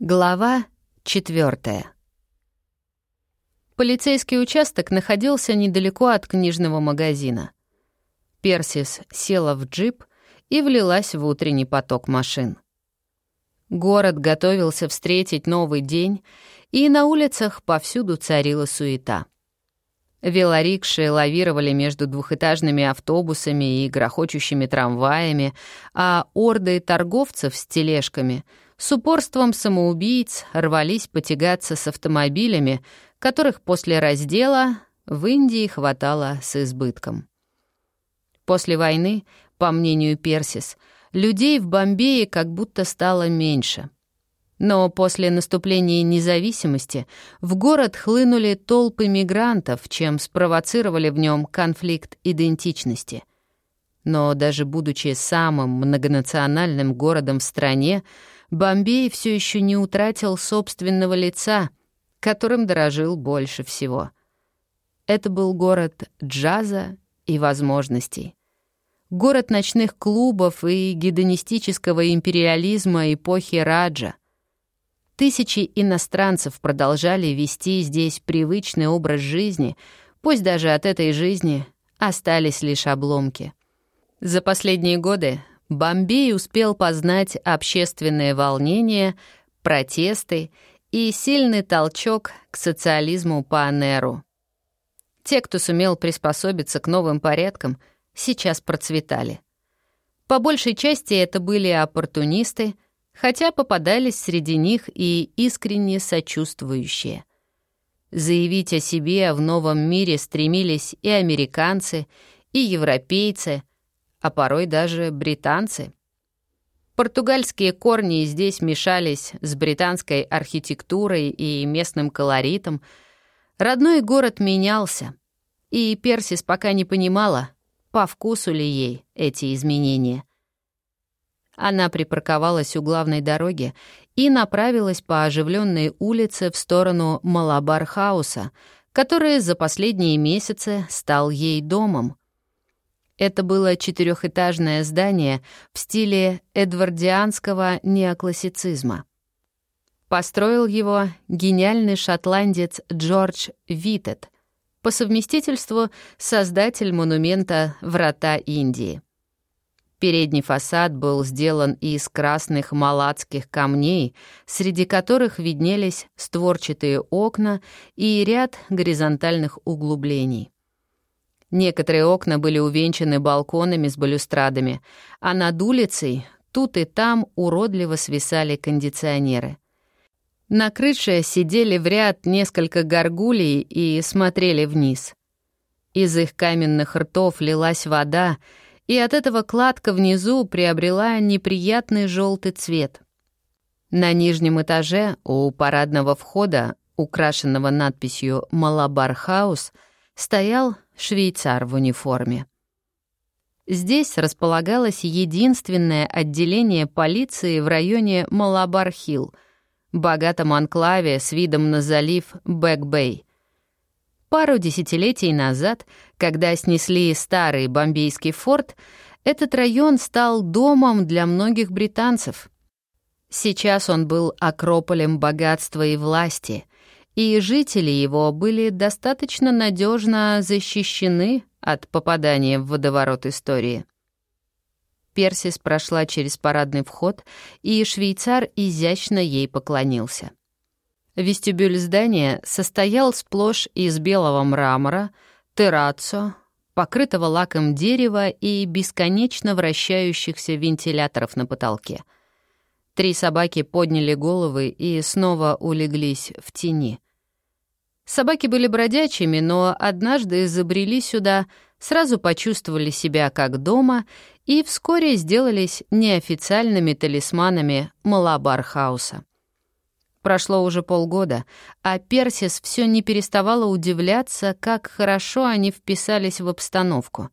Глава четвертая. Полицейский участок находился недалеко от книжного магазина. Персис села в джип и влилась в утренний поток машин. Город готовился встретить новый день, и на улицах повсюду царила суета. Велорикши лавировали между двухэтажными автобусами и грохочущими трамваями, а орды торговцев с тележками — с упорством самоубийц рвались потягаться с автомобилями, которых после раздела в Индии хватало с избытком. После войны, по мнению Персис, людей в Бомбее как будто стало меньше. Но после наступления независимости в город хлынули толпы мигрантов, чем спровоцировали в нем конфликт идентичности. Но даже будучи самым многонациональным городом в стране, Бомбей все еще не утратил собственного лица, которым дорожил больше всего. Это был город джаза и возможностей. Город ночных клубов и гедонистического империализма эпохи Раджа. Тысячи иностранцев продолжали вести здесь привычный образ жизни, пусть даже от этой жизни остались лишь обломки. За последние годы Бомбей успел познать общественное волнение, протесты и сильный толчок к социализму по Неру. Те, кто сумел приспособиться к новым порядкам, сейчас процветали. По большей части это были оппортунисты, хотя попадались среди них и искренне сочувствующие. Заявить о себе в новом мире стремились и американцы, и европейцы, а порой даже британцы. Португальские корни здесь мешались с британской архитектурой и местным колоритом. Родной город менялся, и Персис пока не понимала, по вкусу ли ей эти изменения. Она припарковалась у главной дороги и направилась по оживленной улице в сторону Малабар-хауса, который за последние месяцы стал ей домом. Это было четырехэтажное здание в стиле эдвардианского неоклассицизма. Построил его гениальный шотландец Джордж Витет, по совместительству создатель монумента «Врата Индии». Передний фасад был сделан из красных малацких камней, среди которых виднелись створчатые окна и ряд горизонтальных углублений. Некоторые окна были увенчаны балконами с балюстрадами, а над улицей тут и там уродливо свисали кондиционеры. На крыше сидели в ряд несколько горгулей и смотрели вниз. Из их каменных ртов лилась вода, и от этого кладка внизу приобрела неприятный желтый цвет. На нижнем этаже у парадного входа, украшенного надписью «Малабар Хаус», стоял швейцар в униформе. Здесь располагалось единственное отделение полиции в районе Малабар-Хилл, богатом анклаве с видом на залив Бэк-Бэй. Пару десятилетий назад, когда снесли старый бомбейский форт, этот район стал домом для многих британцев. Сейчас он был акрополем богатства и власти, и жители его были достаточно надежно защищены от попадания в водоворот истории. Персис прошла через парадный вход, и швейцар изящно ей поклонился. Вестибюль здания состоял сплошь из белого мрамора, террацо, покрытого лаком дерева и бесконечно вращающихся вентиляторов на потолке. Три собаки подняли головы и снова улеглись в тени — Собаки были бродячими, но однажды забрели сюда, сразу почувствовали себя как дома и вскоре сделались неофициальными талисманами Малабар-хауса. Прошло уже полгода, а Персис все не переставала удивляться, как хорошо они вписались в обстановку.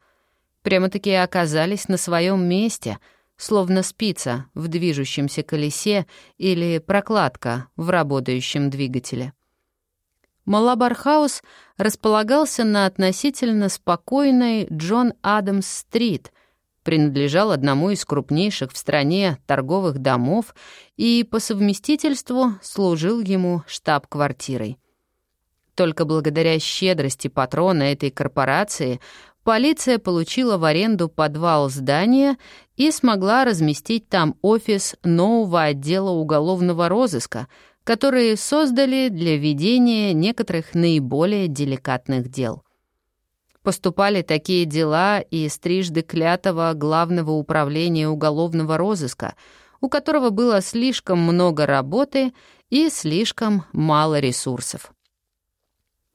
Прямо-таки оказались на своем месте, словно спица в движущемся колесе или прокладка в работающем двигателе. Малабархаус располагался на относительно спокойной Джон Адамс-стрит, принадлежал одному из крупнейших в стране торговых домов и по совместительству служил ему штаб-квартирой. Только благодаря щедрости патрона этой корпорации полиция получила в аренду подвал здания и смогла разместить там офис нового отдела уголовного розыска, который создали для ведения некоторых наиболее деликатных дел. Поступали такие дела и стрижды клятого Главного управления уголовного розыска, у которого было слишком много работы и слишком мало ресурсов.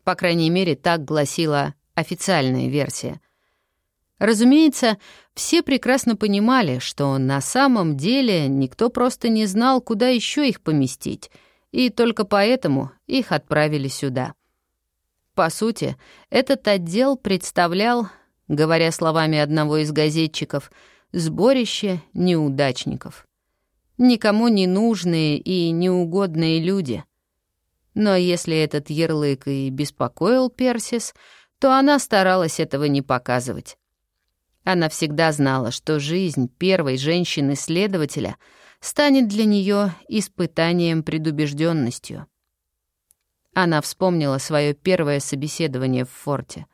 По крайней мере, так гласила официальная версия. Разумеется, все прекрасно понимали, что на самом деле никто просто не знал, куда еще их поместить, и только поэтому их отправили сюда. По сути, этот отдел представлял, говоря словами одного из газетчиков, сборище неудачников. Никому не нужные и неугодные люди — но если этот ярлык и беспокоил Персис, то она старалась этого не показывать. Она всегда знала, что жизнь первой женщины-следователя станет для нее испытанием предубежденностью. Она вспомнила свое первое собеседование в форте.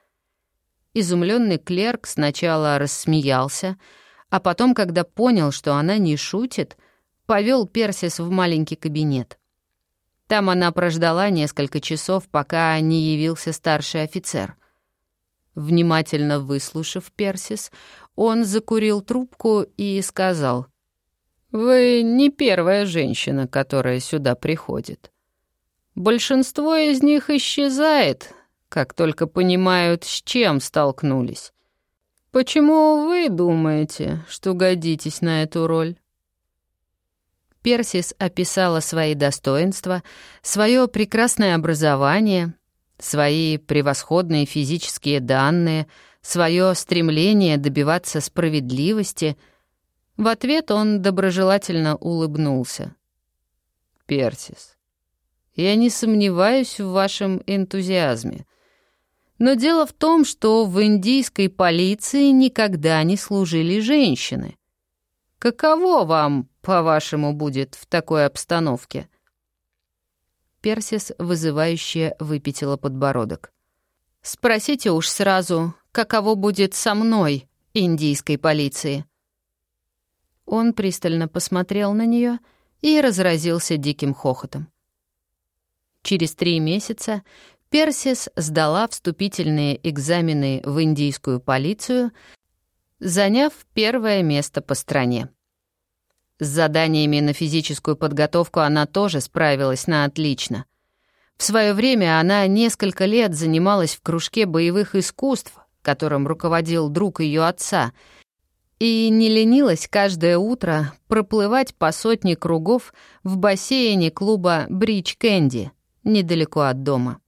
Изумленный клерк сначала рассмеялся, а потом, когда понял, что она не шутит, повел Персис в маленький кабинет — там она прождала несколько часов, пока не явился старший офицер. Внимательно выслушав Персис, он закурил трубку и сказал, «Вы не первая женщина, которая сюда приходит. Большинство из них исчезает, как только понимают, с чем столкнулись. Почему вы думаете, что годитесь на эту роль?» Персис описала свои достоинства, свое прекрасное образование, свои превосходные физические данные, свое стремление добиваться справедливости. В ответ он доброжелательно улыбнулся. «Персис, я не сомневаюсь в вашем энтузиазме. Но дело в том, что в индийской полиции никогда не служили женщины. Каково вам по-вашему, будет в такой обстановке?» Персис вызывающе выпятила подбородок. «Спросите уж сразу, каково будет со мной, индийской полиции?» Он пристально посмотрел на нее и разразился диким хохотом. Через три месяца Персис сдала вступительные экзамены в индийскую полицию, заняв первое место по стране. С заданиями на физическую подготовку она тоже справилась на отлично. В свое время она несколько лет занималась в кружке боевых искусств, которым руководил друг ее отца, и не ленилась каждое утро проплывать по сотне кругов в бассейне клуба «Бридж Кэнди» недалеко от дома.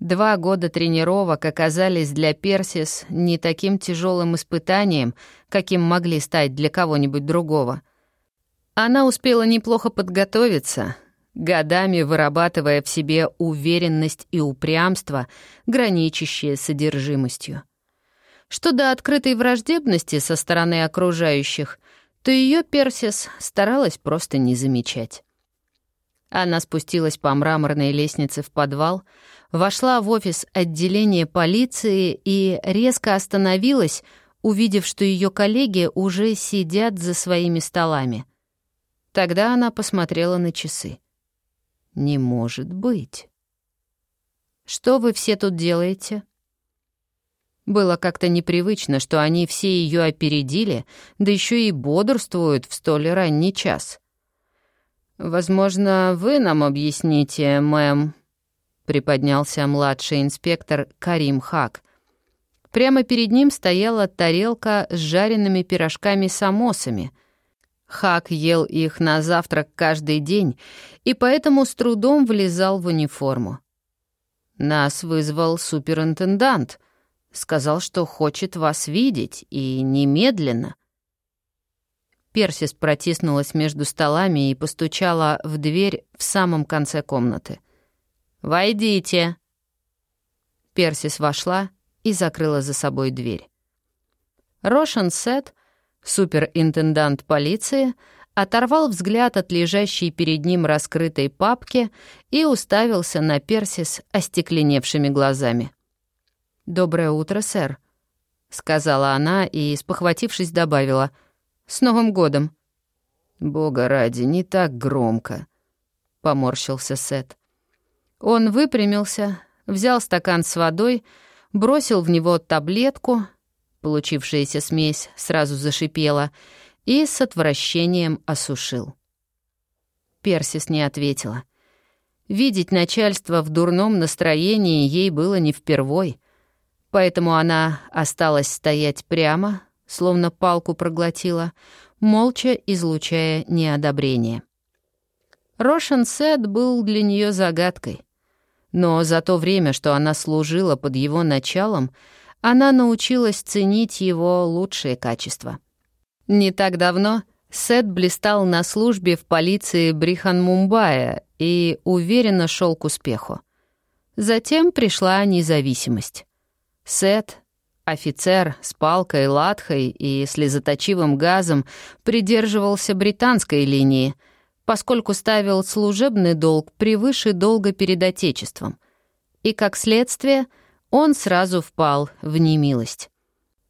Два года тренировок оказались для Персис не таким тяжелым испытанием, каким могли стать для кого-нибудь другого. Она успела неплохо подготовиться, годами вырабатывая в себе уверенность и упрямство, граничащие с содержимостью. Что до открытой враждебности со стороны окружающих, то ее Персис старалась просто не замечать. Она спустилась по мраморной лестнице в подвал, вошла в офис отделения полиции и резко остановилась, увидев, что ее коллеги уже сидят за своими столами. Тогда она посмотрела на часы. «Не может быть!» «Что вы все тут делаете?» Было как-то непривычно, что они все ее опередили, да еще и бодрствуют в столь ранний час. «Возможно, вы нам объясните, мэм», — приподнялся младший инспектор Карим Хак. Прямо перед ним стояла тарелка с жареными пирожками-самосами. Хак ел их на завтрак каждый день и поэтому с трудом влезал в униформу. «Нас вызвал суперинтендант», сказал, что хочет вас видеть, и немедленно. Персис протиснулась между столами и постучала в дверь в самом конце комнаты. «Войдите!» Персис вошла и закрыла за собой дверь. Рошан Сет, суперинтендант полиции, оторвал взгляд от лежащей перед ним раскрытой папки и уставился на Персис остекленевшими глазами. «Доброе утро, сэр», — сказала она и, спохватившись, добавила. «С Новым годом!» «Бога ради, не так громко», — поморщился Сет. Он выпрямился, взял стакан с водой, бросил в него таблетку, получившаяся смесь сразу зашипела, и с отвращением осушил. Персис не ответила. Видеть начальство в дурном настроении ей было не впервой, поэтому она осталась стоять прямо, словно палку проглотила, молча излучая неодобрение. Рошен Сет был для нее загадкой. Но за то время, что она служила под его началом, она научилась ценить его лучшие качества. Не так давно Сет блистал на службе в полиции Брихан-Мумбаи и уверенно шел к успеху. Затем пришла независимость. Сет, офицер с палкой, латхой и слезоточивым газом, придерживался британской линии — поскольку ставил служебный долг превыше долга перед Отечеством. И, как следствие, он сразу впал в немилость.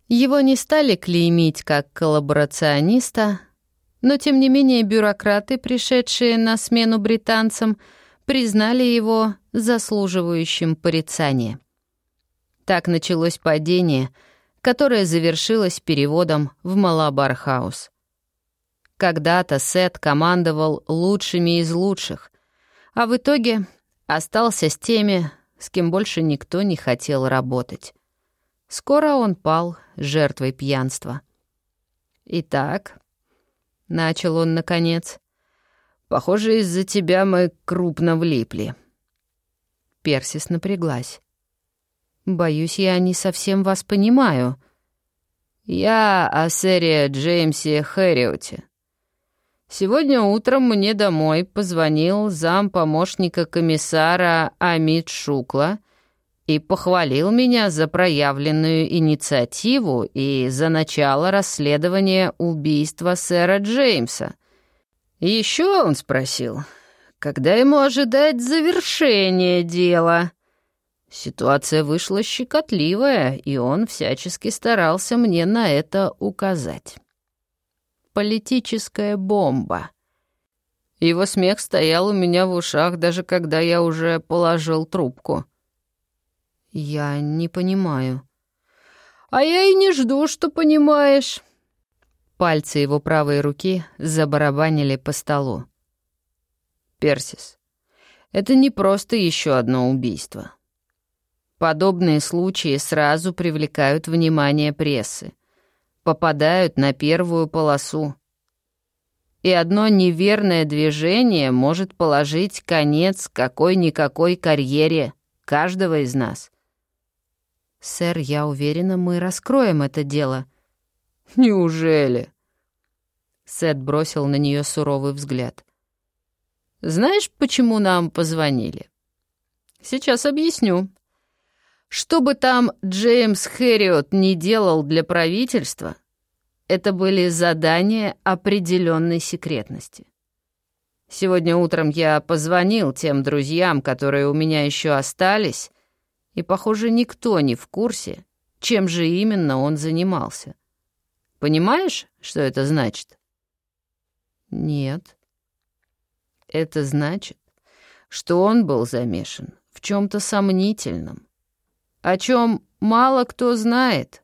Его не стали клеймить как коллаборациониста, но, тем не менее, бюрократы, пришедшие на смену британцам, признали его заслуживающим порицания. Так началось падение, которое завершилось переводом в Малабархаус. Когда-то Сет командовал лучшими из лучших, а в итоге остался с теми, с кем больше никто не хотел работать. Скоро он пал жертвой пьянства. «Итак», — начал он наконец, — «похоже, из-за тебя мы крупно влипли». Персис напряглась. «Боюсь, я не совсем вас понимаю». «Я о сэре Джеймсе Хэриоте», Сегодня утром мне домой позвонил зам помощника комиссара Амит Шукла и похвалил меня за проявленную инициативу и за начало расследования убийства сэра Джеймса. Еще он спросил, когда ему ожидать завершения дела. Ситуация вышла щекотливая, и он всячески старался мне на это указать политическая бомба. Его смех стоял у меня в ушах, даже когда я уже положил трубку. «Я не понимаю». «А я и не жду, что понимаешь». Пальцы его правой руки забарабанили по столу. «Персис, это не просто еще одно убийство. Подобные случаи сразу привлекают внимание прессы попадают на первую полосу. И одно неверное движение может положить конец какой-никакой карьере каждого из нас. «Сэр, я уверена, мы раскроем это дело». «Неужели?» Сет бросил на нее суровый взгляд. «Знаешь, почему нам позвонили?» «Сейчас объясню. Что бы там Джеймс Хэриот не делал для правительства, это были задания определенной секретности. Сегодня утром я позвонил тем друзьям, которые у меня еще остались, и, похоже, никто не в курсе, чем же именно он занимался. Понимаешь, что это значит? Нет. Это значит, что он был замешан в чем-то сомнительном, о чем мало кто знает.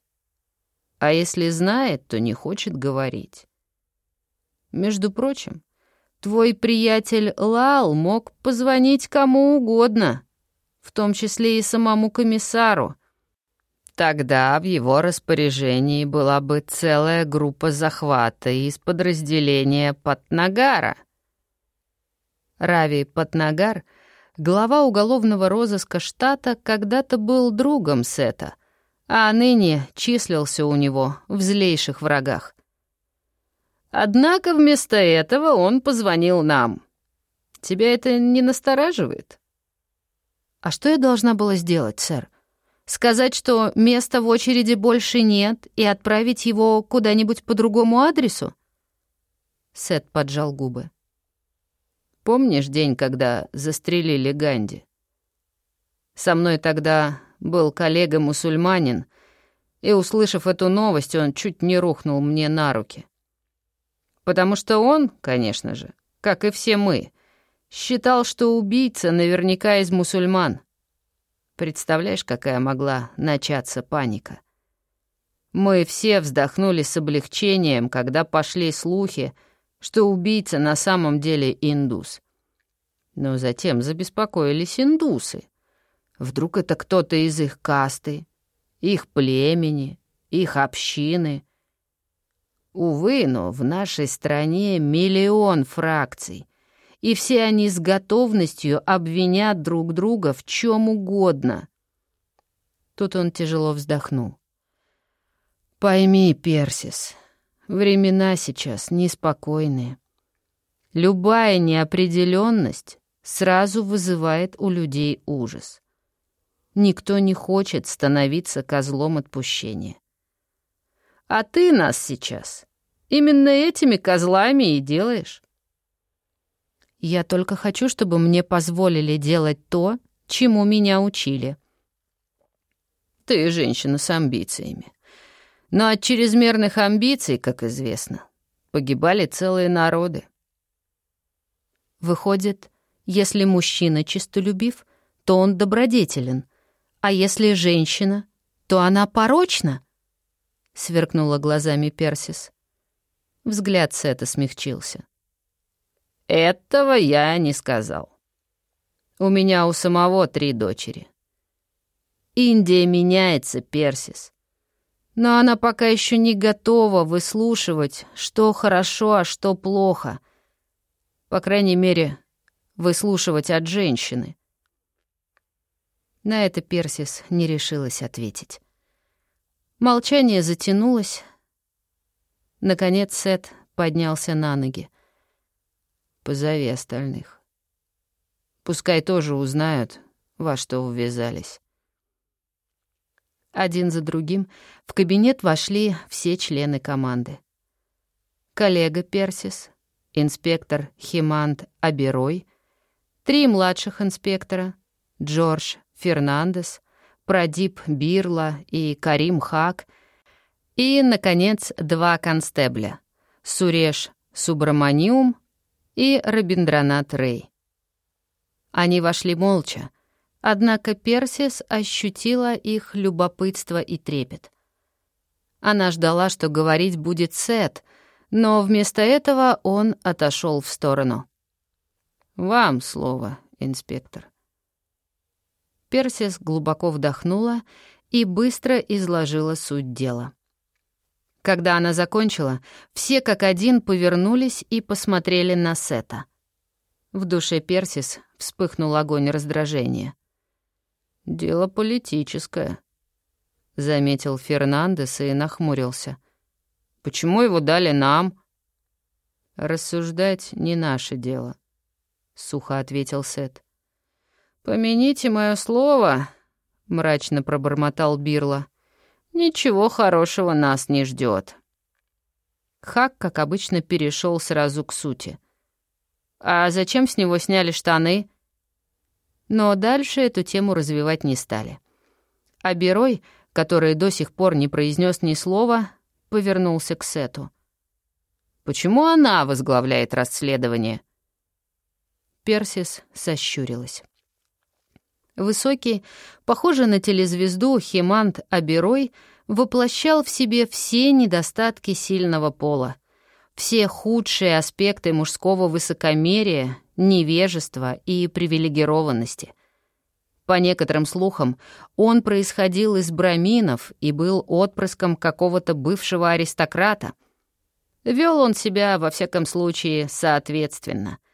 А если знает, то не хочет говорить. Между прочим, твой приятель Лал мог позвонить кому угодно, в том числе и самому комиссару. Тогда в его распоряжении была бы целая группа захвата из подразделения Патнагара. Рави Патнагар — глава уголовного розыска штата когда-то был другом Сета, а ныне числился у него в злейших врагах. Однако вместо этого он позвонил нам. Тебя это не настораживает? А что я должна была сделать, сэр? Сказать, что места в очереди больше нет, и отправить его куда-нибудь по другому адресу? Сет поджал губы. Помнишь день, когда застрелили Ганди? Со мной тогда был коллега-мусульманин, и, услышав эту новость, он чуть не рухнул мне на руки. Потому что он, конечно же, как и все мы, считал, что убийца наверняка из мусульман — Представляешь, какая могла начаться паника? Мы все вздохнули с облегчением, когда пошли слухи, что убийца на самом деле индус. Но затем забеспокоились индусы. Вдруг это кто-то из их касты, их племени, их общины. Увы, но в нашей стране миллион фракций, и все они с готовностью обвинят друг друга в чем угодно. Тут он тяжело вздохнул. «Пойми, Персис, времена сейчас неспокойные. Любая неопределенность сразу вызывает у людей ужас. Никто не хочет становиться козлом отпущения. А ты нас сейчас именно этими козлами и делаешь. Я только хочу, чтобы мне позволили делать то, чему меня учили. Ты женщина с амбициями. Но от чрезмерных амбиций, как известно, погибали целые народы. Выходит, если мужчина чистолюбив, то он добродетелен, а если женщина, то она порочна? Сверкнула глазами Персис. Взгляд Сета смягчился. Этого я не сказал. У меня у самого три дочери. Индия меняется, Персис. Но она пока еще не готова выслушивать, что хорошо, а что плохо. По крайней мере, выслушивать от женщины. На это Персис не решилась ответить. Молчание затянулось. Наконец Сет поднялся на ноги. Позови остальных. Пускай тоже узнают, во что ввязались. Один за другим в кабинет вошли все члены команды. Коллега Персис, инспектор Химант Аберой, три младших инспектора — Джордж Фернандес, Прадип Бирла и Карим Хак, и, наконец, два констебля — Суреш Субраманиум и Рабиндранат Рэй. Они вошли молча, однако Персис ощутила их любопытство и трепет. Она ждала, что говорить будет Сет, но вместо этого он отошел в сторону. «Вам слово, инспектор». Персис глубоко вдохнула и быстро изложила суть дела. Когда она закончила, все как один повернулись и посмотрели на Сета. В душе Персис вспыхнул огонь раздражения. «Дело политическое», — заметил Фернандес и нахмурился. «Почему его дали нам?» «Рассуждать не наше дело», — сухо ответил Сет. «Помяните мое слово», — мрачно пробормотал Бирла. Ничего хорошего нас не ждет. Хак, как обычно, перешел сразу к сути. А зачем с него сняли штаны? Но дальше эту тему развивать не стали. А Берой, который до сих пор не произнес ни слова, повернулся к Сету. «Почему она возглавляет расследование?» Персис сощурилась. Высокий, похожий на телезвезду Химант Аберой воплощал в себе все недостатки сильного пола, все худшие аспекты мужского высокомерия, невежества и привилегированности. По некоторым слухам, он происходил из браминов и был отпрыском какого-то бывшего аристократа. Вел он себя, во всяком случае, соответственно —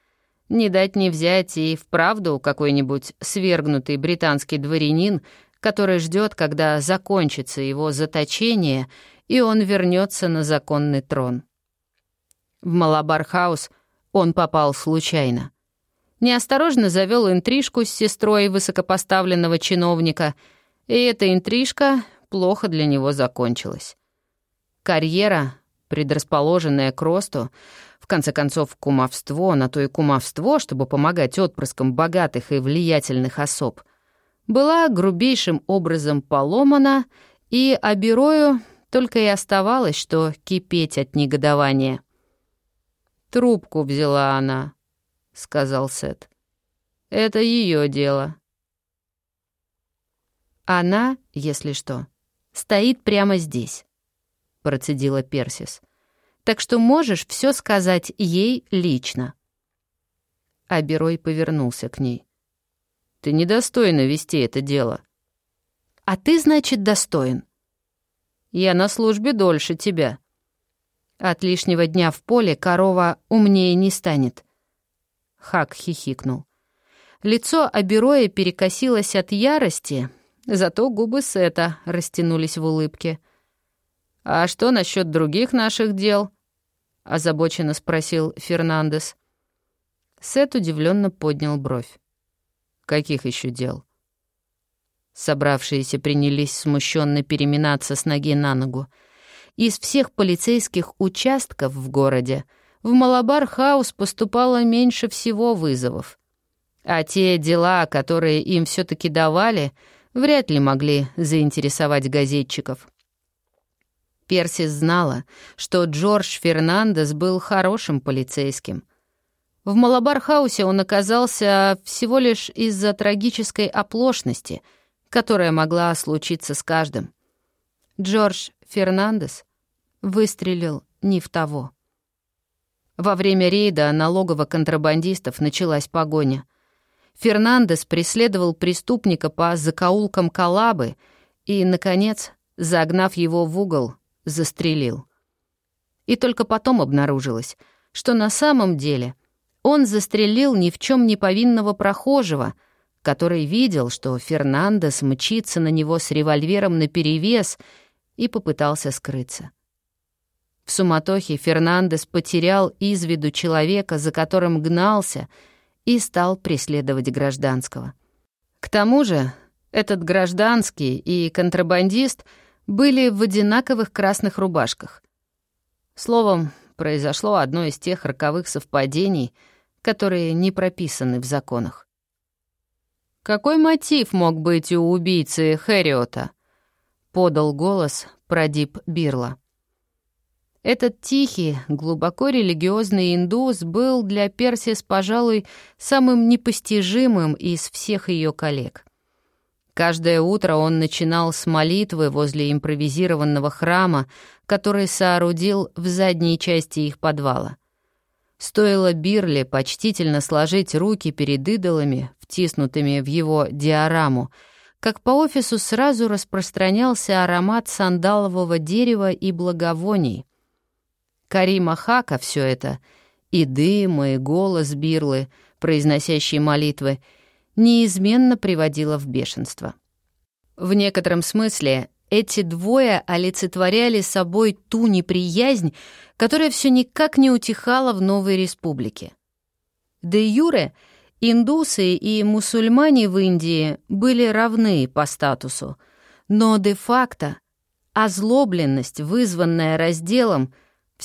не дать не взять и вправду какой-нибудь свергнутый британский дворянин, который ждет, когда закончится его заточение, и он вернется на законный трон. В Малабархаус он попал случайно. Неосторожно завел интрижку с сестрой высокопоставленного чиновника, И эта интрижка плохо для него закончилась. Карьера, предрасположенная к росту, в конце концов, кумовство, на то и кумовство, чтобы помогать отпрыскам богатых и влиятельных особ, была грубейшим образом поломана, и Аберою только и оставалось, что кипеть от негодования. «Трубку взяла она», — сказал Сет. «Это ее дело». «Она, если что, стоит прямо здесь», — процедила Персис. «Так что можешь все сказать ей лично». Аберой повернулся к ней. «Ты недостойна вести это дело». «А ты, значит, достоин». «Я на службе дольше тебя». «От лишнего дня в поле корова умнее не станет». Хак хихикнул. Лицо Абероя перекосилось от ярости, Зато губы Сета растянулись в улыбке. «А что насчет других наших дел?» — озабоченно спросил Фернандес. Сет удивленно поднял бровь. «Каких еще дел?» Собравшиеся принялись смущенно переминаться с ноги на ногу. Из всех полицейских участков в городе в Малабар-хаус поступало меньше всего вызовов. А те дела, которые им все таки давали — вряд ли могли заинтересовать газетчиков. Персис знала, что Джордж Фернандес был хорошим полицейским. В Малабархаусе он оказался всего лишь из-за трагической оплошности, которая могла случиться с каждым. Джордж Фернандес выстрелил не в того. Во время рейда налогово-контрабандистов началась погоня — Фернандес преследовал преступника по закоулкам Калабы и, наконец, загнав его в угол, застрелил. И только потом обнаружилось, что на самом деле он застрелил ни в чем не повинного прохожего, который видел, что Фернандес мчится на него с револьвером наперевес и попытался скрыться. В суматохе Фернандес потерял из виду человека, за которым гнался — и стал преследовать гражданского. К тому же этот гражданский и контрабандист были в одинаковых красных рубашках. Словом, произошло одно из тех роковых совпадений, которые не прописаны в законах. «Какой мотив мог быть у убийцы Хэриота?» — подал голос Прадип Бирла. Этот тихий, глубоко религиозный индус был для Персис, пожалуй, самым непостижимым из всех ее коллег. Каждое утро он начинал с молитвы возле импровизированного храма, который соорудил в задней части их подвала. Стоило Бирле почтительно сложить руки перед идолами, втиснутыми в его диораму, как по офису сразу распространялся аромат сандалового дерева и благовоний — Карима Хака все это, и дым, и голос Бирлы, произносящие молитвы, неизменно приводило в бешенство. В некотором смысле эти двое олицетворяли собой ту неприязнь, которая все никак не утихала в новой республике. Де юре индусы и мусульмане в Индии были равны по статусу, но де-факто озлобленность, вызванная разделом,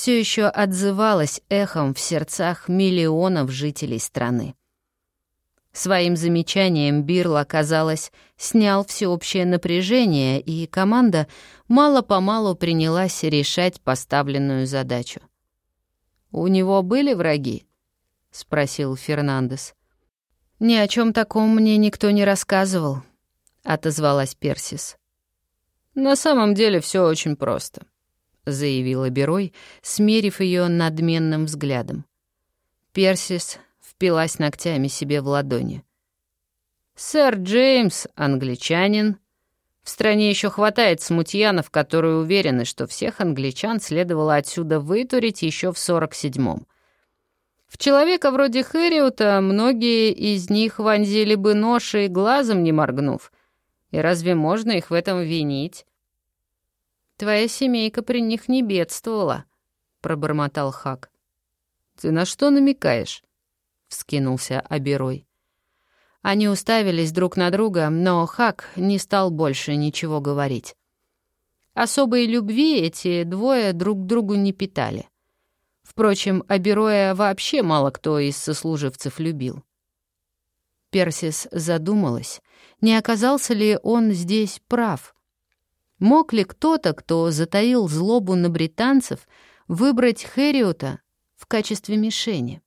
все еще отзывалось эхом в сердцах миллионов жителей страны. Своим замечанием Бирла, казалось, снял всеобщее напряжение, и команда мало-помалу принялась решать поставленную задачу. «У него были враги?» — спросил Фернандес. «Ни о чем таком мне никто не рассказывал», — отозвалась Персис. «На самом деле все очень просто. — заявила Берой, смерив ее надменным взглядом. Персис впилась ногтями себе в ладони. «Сэр Джеймс — англичанин. В стране еще хватает смутьянов, которые уверены, что всех англичан следовало отсюда вытурить еще в сорок седьмом. В человека вроде Хэриута многие из них вонзили бы нож и глазом не моргнув. И разве можно их в этом винить? «Твоя семейка при них не бедствовала», — пробормотал Хак. «Ты на что намекаешь?» — вскинулся Аберой. Они уставились друг на друга, но Хак не стал больше ничего говорить. Особой любви эти двое друг другу не питали. Впрочем, Абероя вообще мало кто из сослуживцев любил. Персис задумалась, не оказался ли он здесь прав. Мог ли кто-то, кто затаил злобу на британцев, выбрать Хэриота в качестве мишени?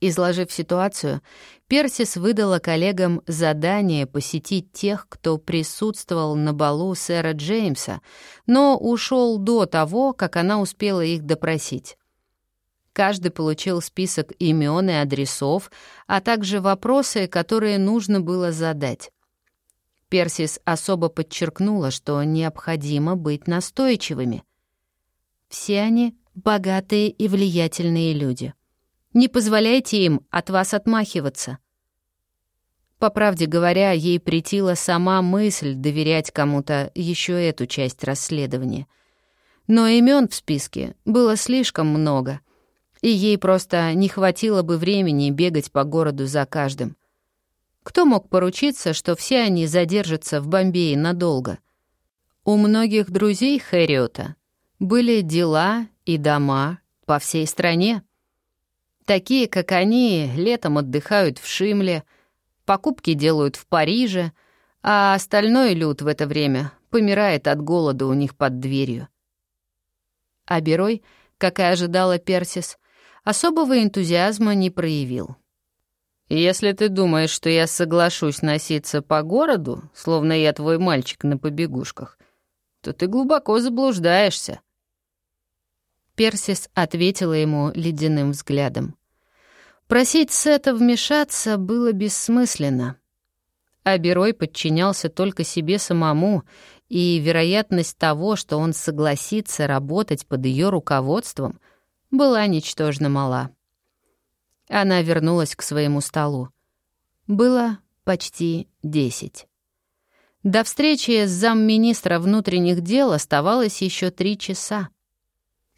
Изложив ситуацию, Персис выдала коллегам задание посетить тех, кто присутствовал на балу сэра Джеймса, но ушел до того, как она успела их допросить. Каждый получил список имен и адресов, а также вопросы, которые нужно было задать. Персис особо подчеркнула, что необходимо быть настойчивыми. Все они богатые и влиятельные люди. Не позволяйте им от вас отмахиваться. По правде говоря, ей претила сама мысль доверять кому-то еще эту часть расследования. Но имен в списке было слишком много, и ей просто не хватило бы времени бегать по городу за каждым. Кто мог поручиться, что все они задержатся в Бомбее надолго? У многих друзей Хэриота были дела и дома по всей стране. Такие, как они, летом отдыхают в Шимле, покупки делают в Париже, а остальной люд в это время помирает от голода у них под дверью. А Берой, как и ожидала Персис, особого энтузиазма не проявил. «Если ты думаешь, что я соглашусь носиться по городу, словно я твой мальчик на побегушках, то ты глубоко заблуждаешься». Персис ответила ему ледяным взглядом. Просить Сета вмешаться было бессмысленно. А Берой подчинялся только себе самому, и вероятность того, что он согласится работать под ее руководством, была ничтожно мала. Она вернулась к своему столу. Было почти десять. До встречи с замминистра внутренних дел оставалось еще три часа.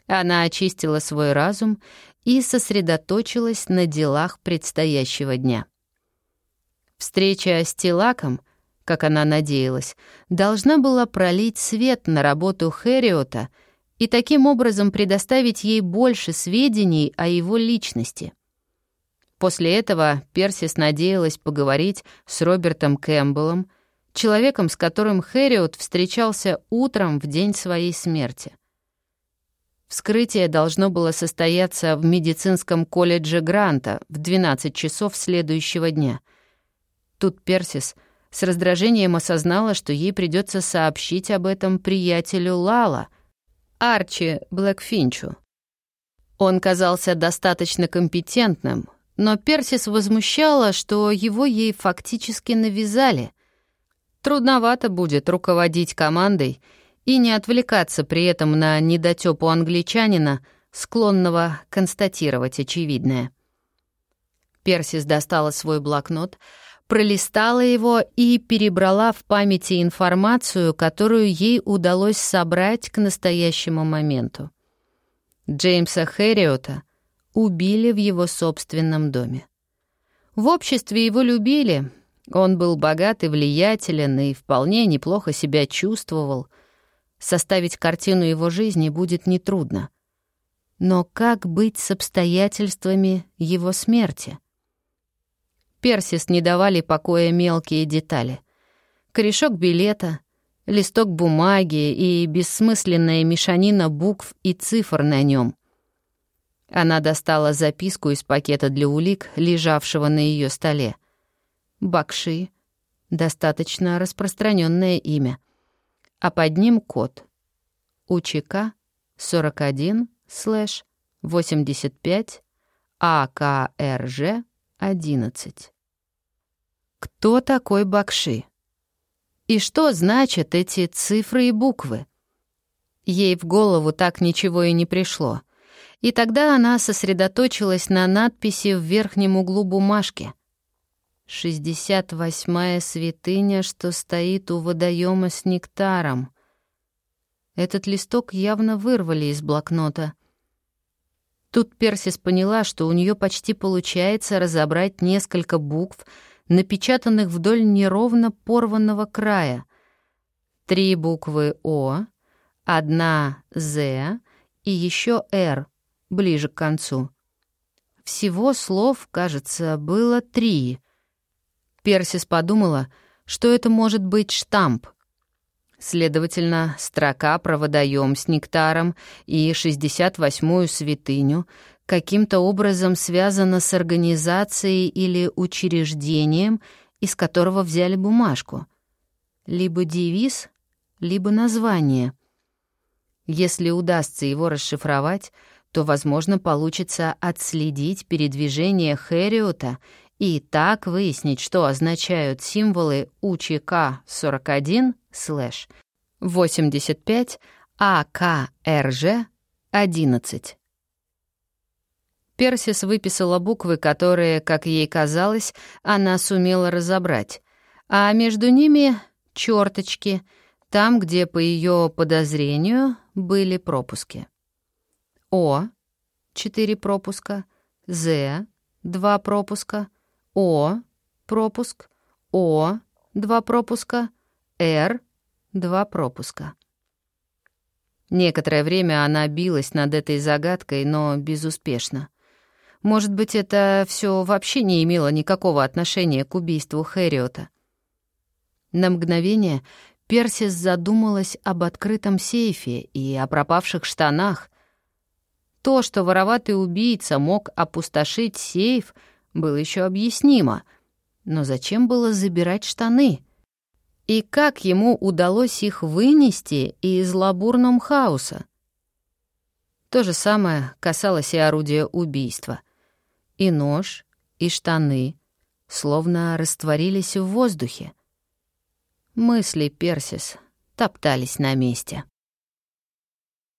Она очистила свой разум и сосредоточилась на делах предстоящего дня. Встреча с Тилаком, как она надеялась, должна была пролить свет на работу Хэриота и таким образом предоставить ей больше сведений о его личности. После этого Персис надеялась поговорить с Робертом Кэмпбеллом, человеком, с которым Хэриот встречался утром в день своей смерти. Вскрытие должно было состояться в медицинском колледже Гранта в 12 часов следующего дня. Тут Персис с раздражением осознала, что ей придется сообщить об этом приятелю Лала, Арчи Блэкфинчу. Он казался достаточно компетентным, но Персис возмущала, что его ей фактически навязали. Трудновато будет руководить командой — и не отвлекаться при этом на недотёпу англичанина, склонного констатировать очевидное. Персис достала свой блокнот, пролистала его и перебрала в памяти информацию, которую ей удалось собрать к настоящему моменту. Джеймса Хэриота убили в его собственном доме. В обществе его любили, он был богат и влиятелен и вполне неплохо себя чувствовал — Составить картину его жизни будет нетрудно. Но как быть с обстоятельствами его смерти? Персис не давали покоя мелкие детали. Корешок билета, листок бумаги и бессмысленная мешанина букв и цифр на нем. Она достала записку из пакета для улик, лежавшего на ее столе. Бакши — достаточно распространенное имя — а под ним код УЧК 41 слэш 85 АКРЖ 11. Кто такой Бакши? И что значат эти цифры и буквы? Ей в голову так ничего и не пришло. И тогда она сосредоточилась на надписи в верхнем углу бумажки — Шестьдесят восьмая святыня, что стоит у водоема с нектаром. Этот листок явно вырвали из блокнота. Тут Персис поняла, что у нее почти получается разобрать несколько букв, напечатанных вдоль неровно порванного края. Три буквы «О», одна «З» и еще «Р» ближе к концу. Всего слов, кажется, было три. Персис подумала, что это может быть штамп. Следовательно, строка про водоем с нектаром и 68-ю святыню каким-то образом связана с организацией или учреждением, из которого взяли бумажку. Либо девиз, либо название. Если удастся его расшифровать, то, возможно, получится отследить передвижение Хэриота и так выяснить, что означают символы УЧК-41 слэш 85 АКРЖ 11. Персис выписала буквы, которые, как ей казалось, она сумела разобрать, а между ними — черточки, там, где, по ее подозрению, были пропуски. О — четыре пропуска, З — два пропуска, О — пропуск, О — два пропуска, Р — два пропуска. Некоторое время она билась над этой загадкой, но безуспешно. Может быть, это все вообще не имело никакого отношения к убийству Хэриота. На мгновение Персис задумалась об открытом сейфе и о пропавших штанах, то, что вороватый убийца мог опустошить сейф, было еще объяснимо. Но зачем было забирать штаны? И как ему удалось их вынести из лабурном хаоса? То же самое касалось и орудия убийства. И нож, и штаны словно растворились в воздухе. Мысли Персис топтались на месте.